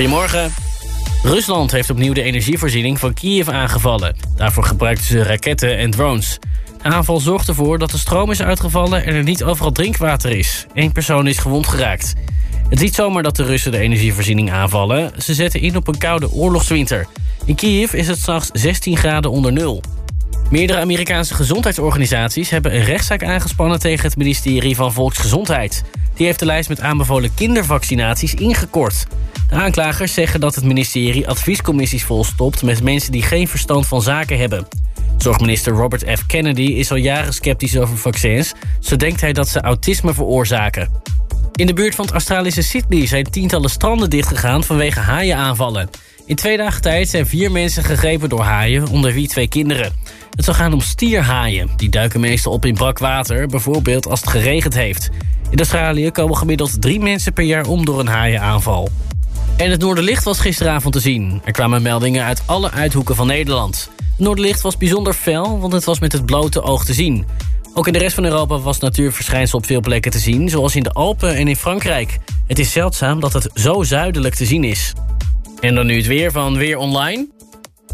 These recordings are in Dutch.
Goedemorgen. Rusland heeft opnieuw de energievoorziening van Kiev aangevallen. Daarvoor gebruikten ze raketten en drones. De aanval zorgt ervoor dat de stroom is uitgevallen en er niet overal drinkwater is. Eén persoon is gewond geraakt. Het is niet zomaar dat de Russen de energievoorziening aanvallen. Ze zetten in op een koude oorlogswinter. In Kiev is het s'nachts 16 graden onder nul. Meerdere Amerikaanse gezondheidsorganisaties hebben een rechtszaak aangespannen tegen het ministerie van Volksgezondheid. Die heeft de lijst met aanbevolen kindervaccinaties ingekort. De aanklagers zeggen dat het ministerie adviescommissies volstopt met mensen die geen verstand van zaken hebben. Zorgminister Robert F. Kennedy is al jaren sceptisch over vaccins. Zo denkt hij dat ze autisme veroorzaken. In de buurt van het Australische Sydney zijn tientallen stranden dichtgegaan vanwege haaienaanvallen. In twee dagen tijd zijn vier mensen gegrepen door haaien, onder wie twee kinderen. Het zou gaan om stierhaaien. Die duiken meestal op in brak water, bijvoorbeeld als het geregend heeft. In Australië komen gemiddeld drie mensen per jaar om door een haaienaanval. En het Noorderlicht was gisteravond te zien. Er kwamen meldingen uit alle uithoeken van Nederland. Het Noorderlicht was bijzonder fel, want het was met het blote oog te zien. Ook in de rest van Europa was natuurverschijnsel op veel plekken te zien... zoals in de Alpen en in Frankrijk. Het is zeldzaam dat het zo zuidelijk te zien is. En dan nu het weer van Weer Online.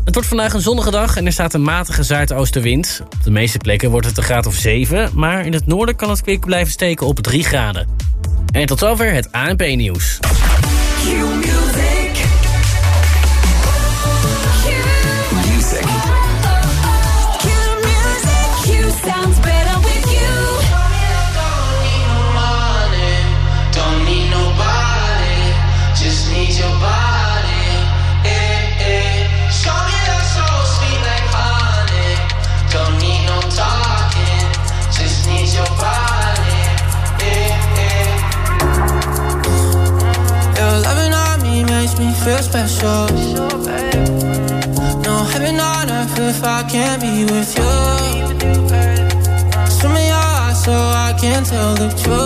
Het wordt vandaag een zonnige dag en er staat een matige zuidoostenwind. Op de meeste plekken wordt het een graad of 7... maar in het noorden kan het kwik blijven steken op 3 graden. En tot zover het ANP-nieuws. Special. No heaven on earth if I can't be with you. Swim your eyes so I can tell the truth.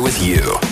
with you.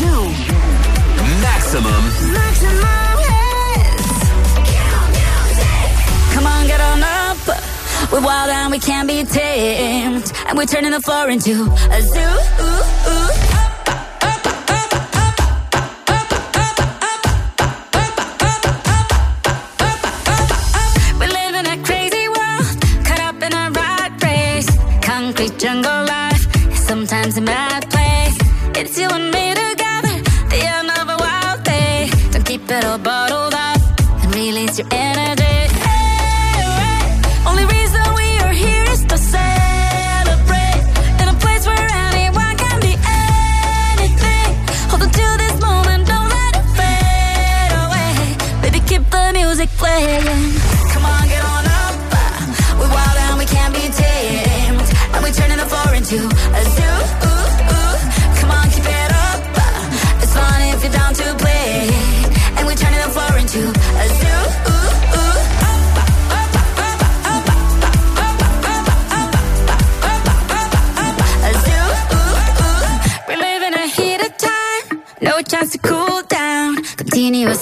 Maximum. Maximum hits. Come on, get on up. We're wild and we can't be tamed. And we're turning the floor into a zoo. Ooh, ooh. doesn't matter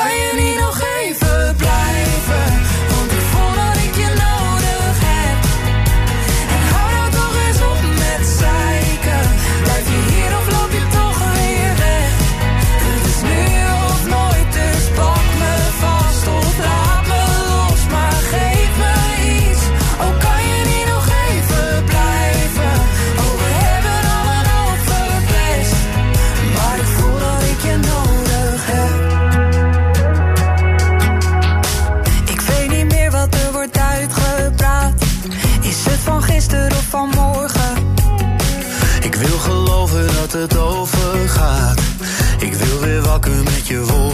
All you need wakker met je wolken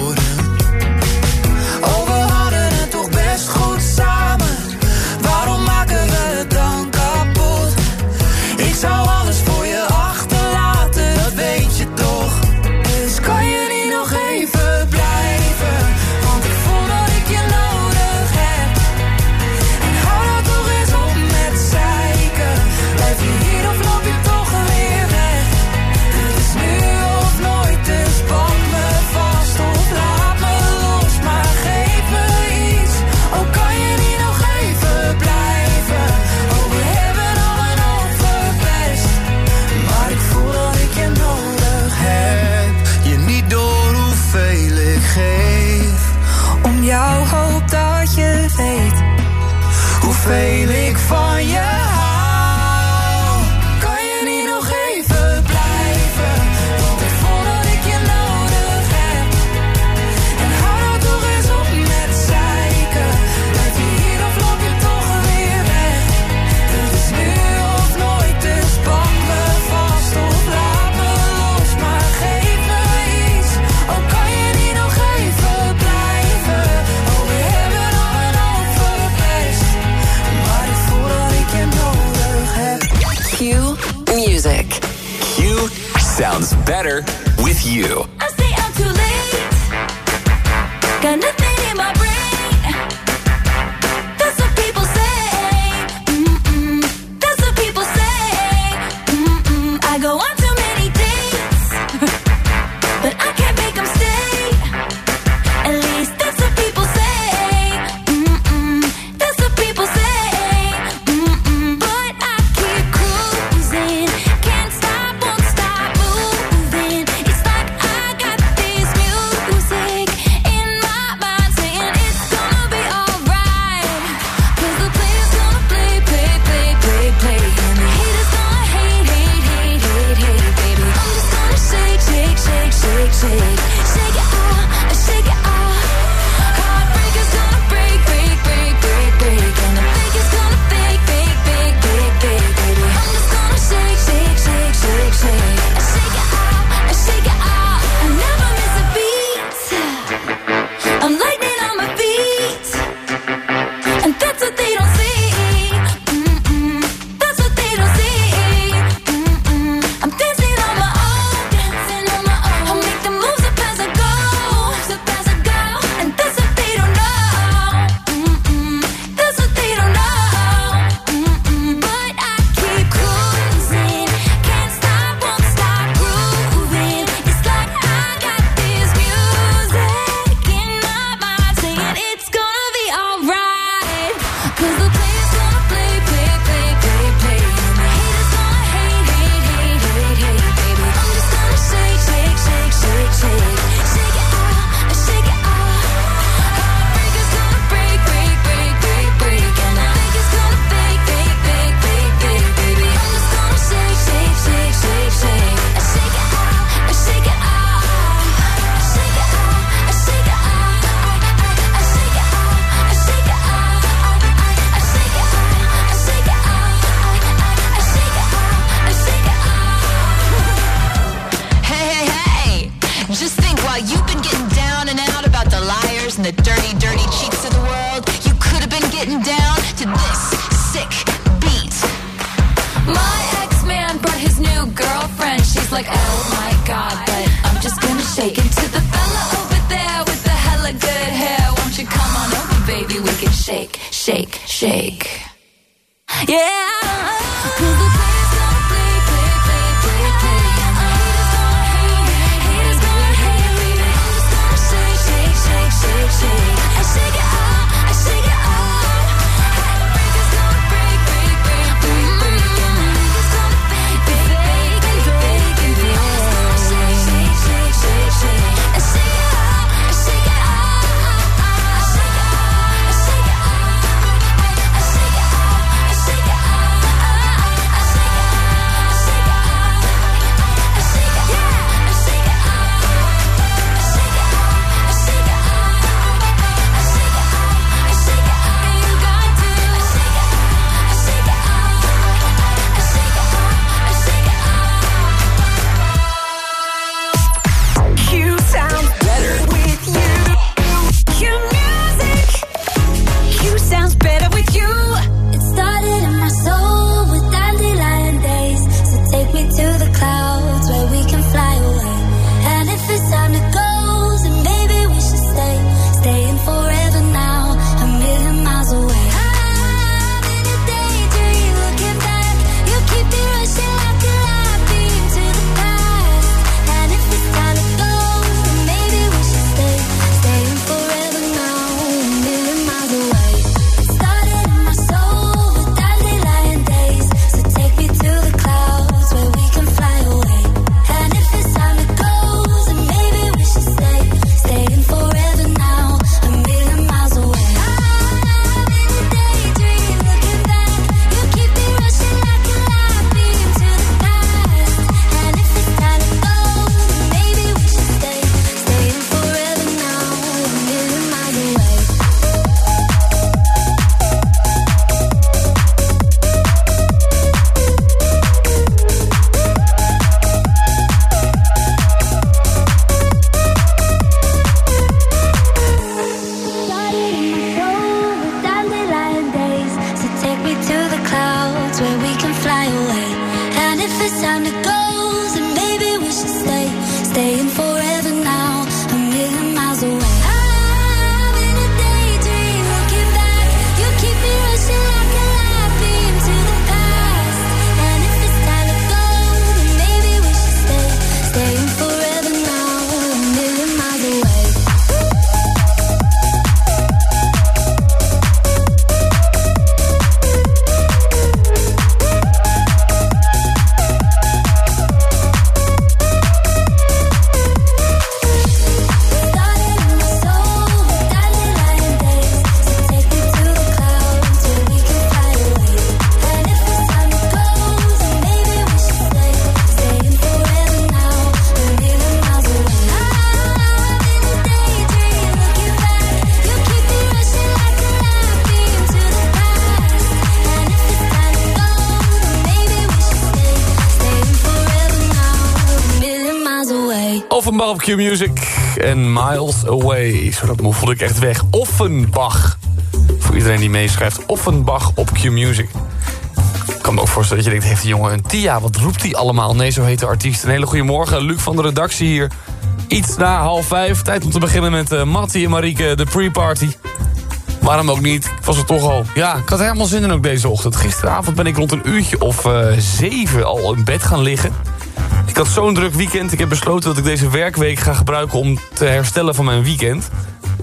Op Q-Music en Miles Away. Zo dat voelde ik echt weg. Offenbach. Voor iedereen die meeschrijft. Offenbach op Q-Music. Ik kan me ook voorstellen dat je denkt... heeft die jongen een Tia? Wat roept hij allemaal? Nee, zo heet de artiest. Een hele goede morgen. Luc van de redactie hier. Iets na half vijf. Tijd om te beginnen met uh, Mattie en Marieke, de pre-party. Waarom ook niet? Ik was er toch al. Ja, ik had helemaal zin in ook deze ochtend. Gisteravond ben ik rond een uurtje of uh, zeven al in bed gaan liggen. Ik had zo'n druk weekend. Ik heb besloten dat ik deze werkweek ga gebruiken om te herstellen van mijn weekend.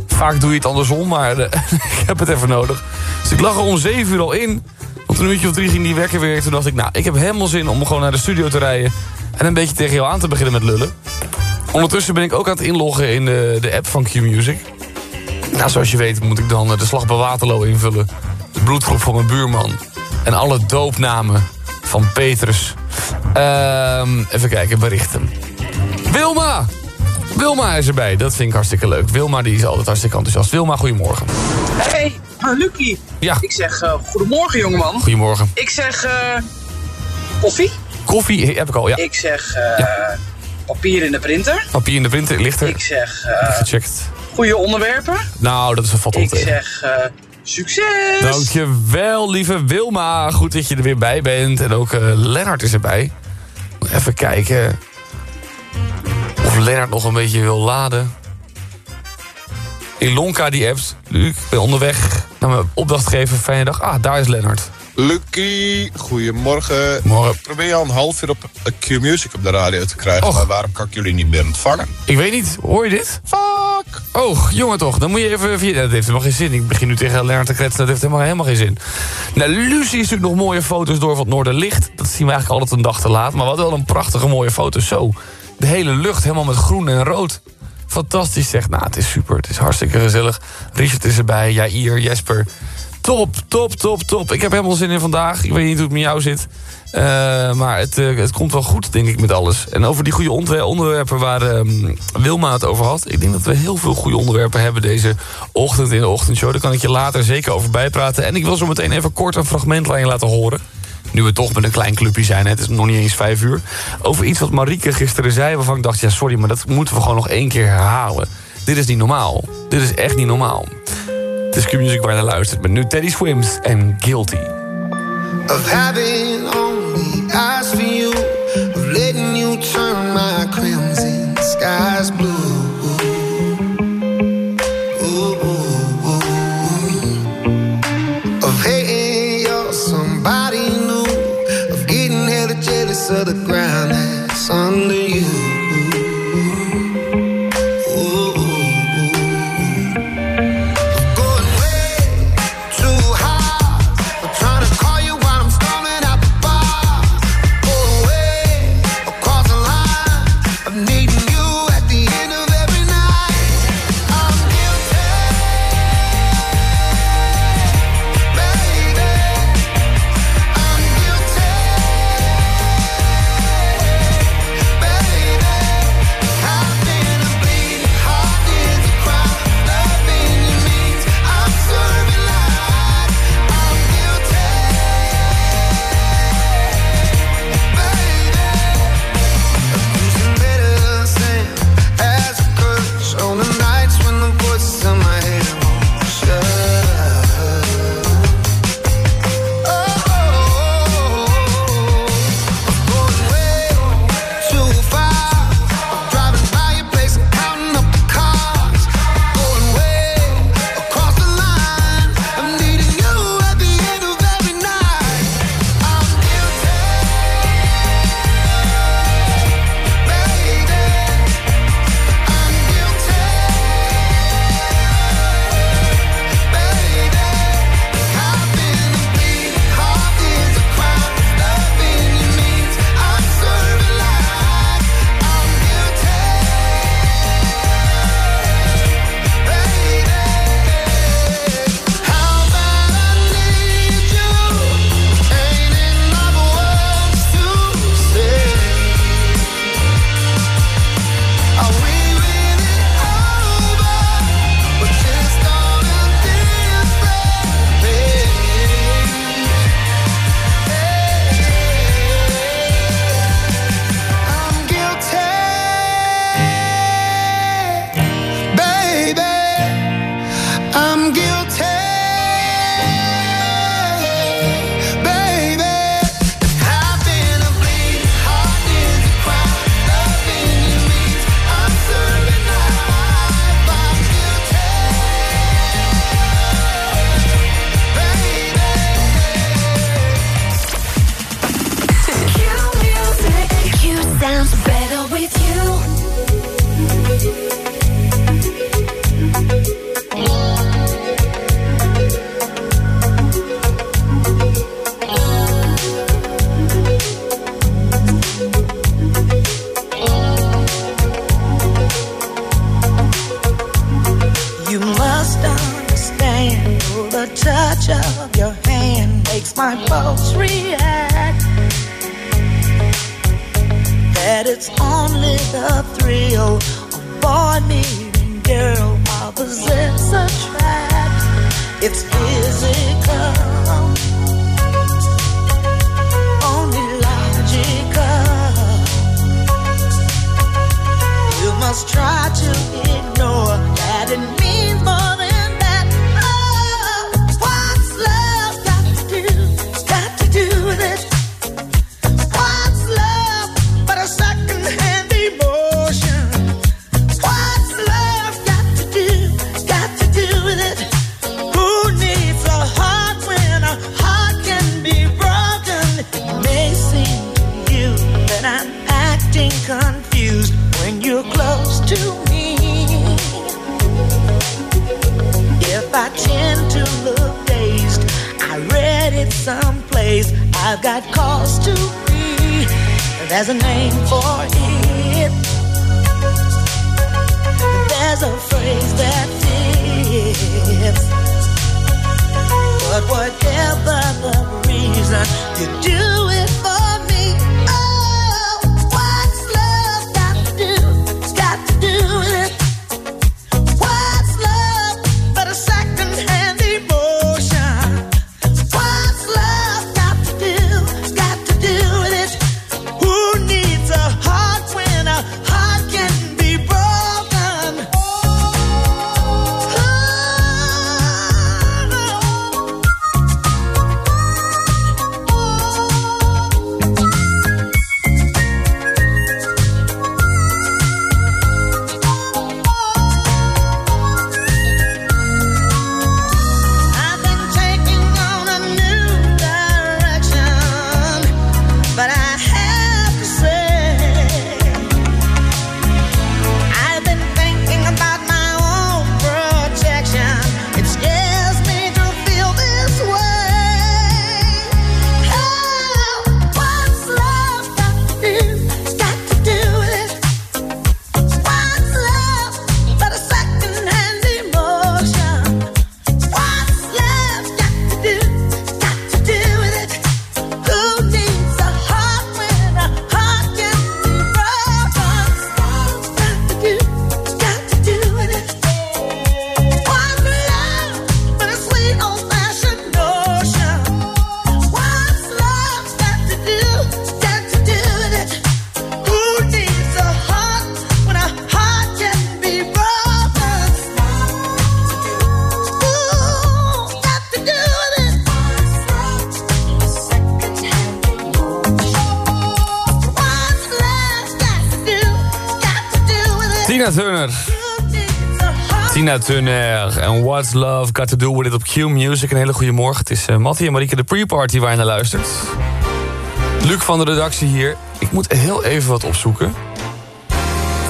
Vaak doe je het andersom, maar uh, ik heb het even nodig. Dus ik lag er om zeven uur al in. Want een uurtje of drie ging die wekker weer. Toen dacht ik, nou, ik heb helemaal zin om gewoon naar de studio te rijden. En een beetje tegen jou aan te beginnen met lullen. Ondertussen ben ik ook aan het inloggen in de, de app van Q-Music. Nou, zoals je weet moet ik dan de slag bij Waterloo invullen. De bloedgroep van mijn buurman. En alle doopnamen van Petrus. Um, even kijken, berichten. Wilma! Wilma is erbij, dat vind ik hartstikke leuk. Wilma die is altijd hartstikke enthousiast. Wilma, goedemorgen. Hey, Lucky. Ja. Ik zeg uh, goedemorgen, jongeman. Goedemorgen. Ik zeg uh, koffie. Koffie heb ik al, ja. Ik zeg uh, ja. papier in de printer. Papier in de printer ligt er. Ik zeg... Gecheckt. Goede onderwerpen. Nou, dat is een vat Ik zeg... Succes! Dankjewel, lieve Wilma. Goed dat je er weer bij bent. En ook Lennart is erbij. Even kijken. Of Lennart nog een beetje wil laden. Ilonka die appt. Luc, ben onderweg naar mijn opdrachtgever. Fijne dag. Ah, daar is Lennart. Lucky, goedemorgen. Morgen. Probeer je al een half uur op Q-Music op de radio te krijgen. Och. Maar waarom kan ik jullie niet meer ontvangen? Ik weet niet. Hoor je dit? Fuck! Oh, jongen toch. Dan moet je even via... Dat heeft helemaal geen zin. Ik begin nu tegen Lennart te kletsen. Dat heeft helemaal, helemaal geen zin. Nou, Lucie is natuurlijk nog mooie foto's door van het Noorderlicht. Dat zien we eigenlijk altijd een dag te laat. Maar wat wel een prachtige mooie foto. Zo. De hele lucht helemaal met groen en rood. Fantastisch zeg. Nou, het is super. Het is hartstikke gezellig. Richard is erbij. Jair, Jesper. Top, top, top, top. Ik heb helemaal zin in vandaag. Ik weet niet hoe het met jou zit. Uh, maar het, uh, het komt wel goed, denk ik, met alles. En over die goede onderwerpen waar um, Wilma het over had... ik denk dat we heel veel goede onderwerpen hebben deze ochtend in de ochtendshow. Daar kan ik je later zeker over bijpraten. En ik wil zo meteen even kort een fragment aan je laten horen. Nu we toch met een klein clubje zijn, het is nog niet eens vijf uur. Over iets wat Marieke gisteren zei, waarvan ik dacht... ja, sorry, maar dat moeten we gewoon nog één keer herhalen. Dit is niet normaal. Dit is echt niet normaal. Het is Q-Music waar je naar luistert. Met nu Teddy Swims en Guilty. Of having only eyes for you Of letting you turn my crimson skies blue Tina en What's Love Got To Do With It op Q Music. Een hele goede morgen. Het is uh, Mattie en Marieke de pre-party waar je naar luistert. Luc van de redactie hier. Ik moet heel even wat opzoeken.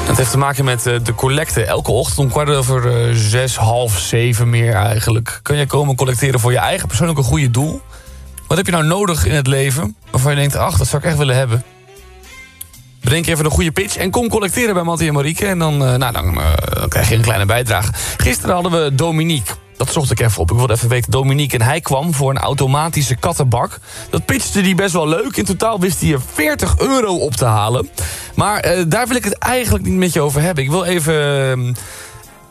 Het heeft te maken met uh, de collecte. Elke ochtend om kwart over uh, zes, half zeven meer eigenlijk... kan je komen collecteren voor je eigen persoonlijke goede doel. Wat heb je nou nodig in het leven waarvan je denkt... ach, dat zou ik echt willen hebben. Bedenk even een goede pitch en kom collecteren bij Mattie en Marieke. En dan, uh, nou, uh, dan, krijg je een kleine bijdrage. Gisteren hadden we Dominique. Dat zocht ik even op. Ik wilde even weten, Dominique. En hij kwam voor een automatische kattenbak. Dat pitchte hij best wel leuk. In totaal wist hij er 40 euro op te halen. Maar uh, daar wil ik het eigenlijk niet met je over hebben. Ik wil even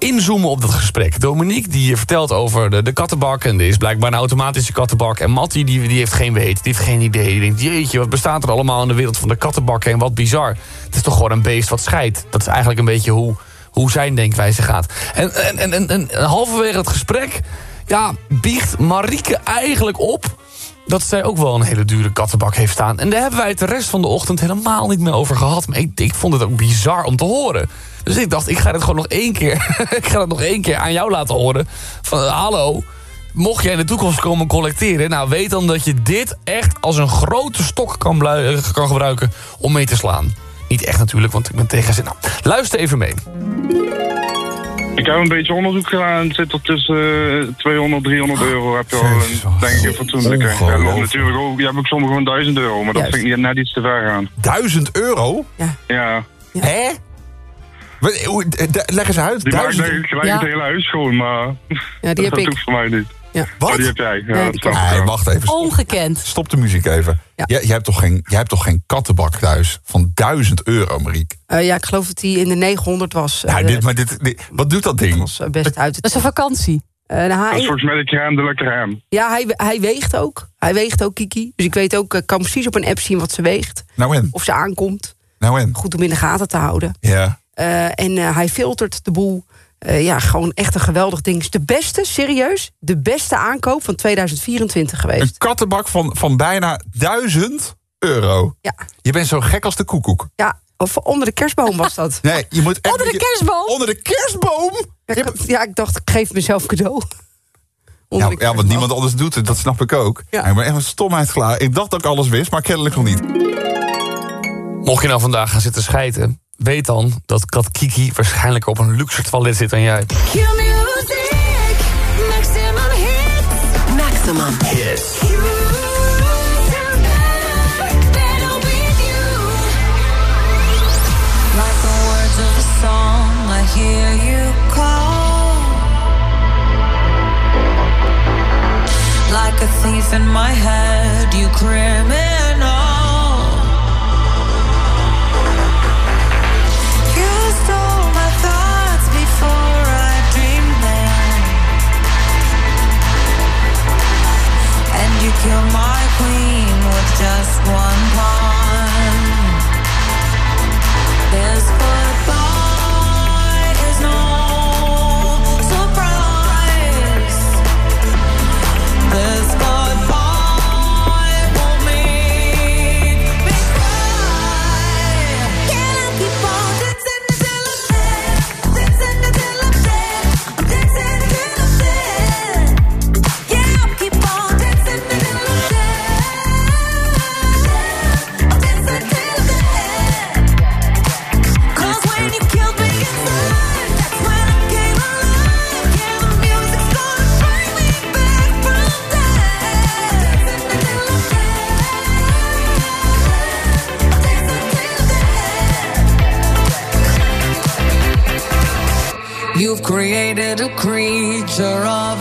inzoomen op dat gesprek. Dominique die vertelt over de, de kattenbak... en er is blijkbaar een automatische kattenbak. En Mattie die, die heeft geen weet, die heeft geen idee. Die denkt, jeetje, wat bestaat er allemaal in de wereld van de kattenbakken... en wat bizar. Het is toch gewoon een beest wat scheidt. Dat is eigenlijk een beetje hoe, hoe zijn denkwijze gaat. En, en, en, en, en halverwege het gesprek... ja, biegt Marieke eigenlijk op dat zij ook wel een hele dure kattenbak heeft staan. En daar hebben wij het de rest van de ochtend helemaal niet meer over gehad. Maar ik, vond het ook bizar om te horen. Dus ik dacht, ik ga het gewoon nog één keer... ik ga het nog één keer aan jou laten horen. Van, hallo, mocht jij in de toekomst komen collecteren... nou, weet dan dat je dit echt als een grote stok kan, kan gebruiken om mee te slaan. Niet echt natuurlijk, want ik ben tegen zin. Nou, luister even mee. Ik heb een beetje onderzoek gedaan. Het zit er tussen uh, 200, 300 euro. Heb je al een, denk ik, fatsoenlijke. Ja, natuurlijk ook. Je hebt ook sommige van 1000 euro, maar dat Juist. vind ik net iets te ver gaan. 1000 euro? Ja. ja. Hè? Leg eens uit. Die maakt gelijk ja. het hele huis schoon, maar ja, die dat heb doet voor mij niet. Oh, die heb jij. Ja, Ja, dat wacht even. Stop, Ongekend. stop de muziek even. Ja. Jij, jij, hebt toch geen, jij hebt toch geen kattenbak thuis van 1000 euro, Mariek? Eh, ja, ik geloof dat hij in de 900 was. Ja, Eh, dit, maar dit, dit- wat doet dat ding? was eh, best uit het... Dat is een vakantie. Eh, nou, Dat is hij, volgens mij de crème de la crème. ja, hij, hij weegt ook. Hij weegt ook, Kiki. Dus ik weet ook, ik kan precies op een app zien wat ze weegt. Nou en? Of ze aankomt. Nou en? Goed om in de gaten te houden. Ja. Eh, en hij filtert de boel. Eh, ja, gewoon echt een geweldig ding. De beste, serieus, de beste aankoop van 2024 geweest. Een kattenbak van, van bijna 1000 euro. Ja. Je bent zo gek als de koekoek. Ja, of onder de kerstboom was dat. Nee, je moet echt Onder de kerstboom? Onder de kerstboom? Ja, ik, ja, ik dacht, ik geef mezelf cadeau. Ja, ja, want niemand anders doet het, dat snap ik ook. Ja. Ik ben echt een stomheid klaar. Ik dacht dat ik alles wist, maar kennelijk nog niet. Mocht je nou vandaag gaan zitten schijten, weet dan dat kat Kiki waarschijnlijk op een luxe toilet zit dan jij. Q-music, maximum hits. Maximum hits. Hear you call. Like a thief in my head, you criminal. And you killed my queen with just one pawn. This creature of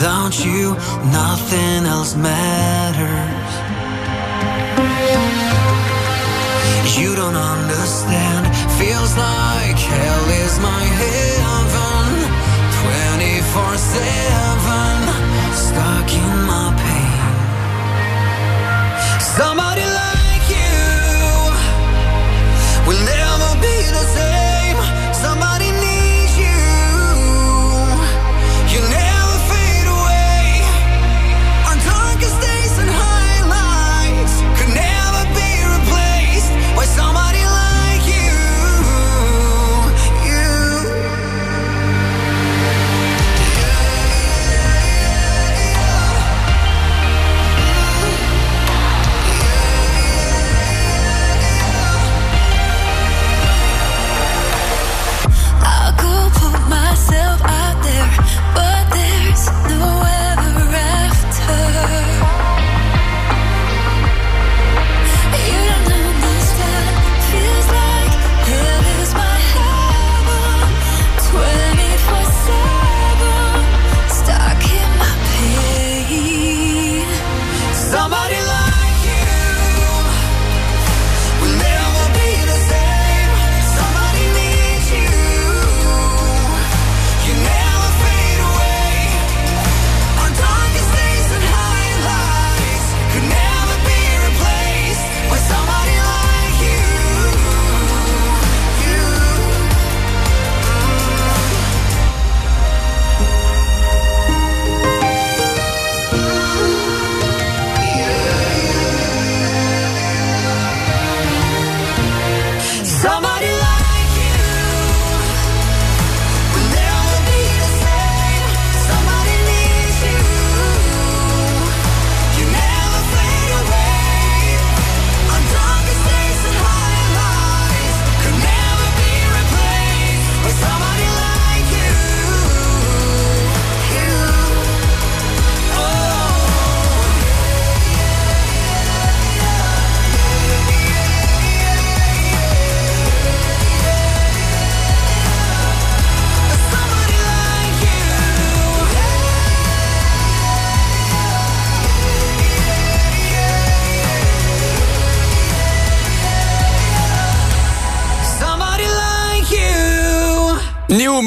Without you, nothing else matters. You don't understand, feels like hell is my heaven. 24 7, stuck in my pain. Somebody like you will never.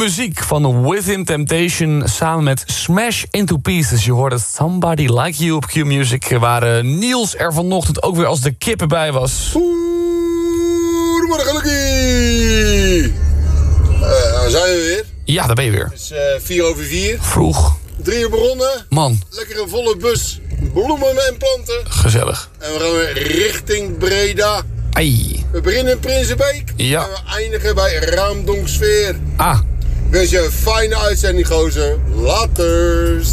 muziek van Within Temptation samen met Smash Into Pieces. Je hoorde Somebody Like You op Q-Music... waar eh, Niels er vanochtend ook weer als de kippen bij was. Goedemorgen, Lucky! Uh, zijn we weer. Ja, daar ben je weer. Het is eh, uh, 4 over 4. Vroeg. Drie uur begonnen. Man. Lekker een volle bus. Bloemen en planten. Gezellig. En we gaan weer richting Breda. Ai. We beginnen in Prinsenbeek. Ja. En we eindigen bij Raamdonksfeer. Ah wens je fijne uitzending, gozer. Laters.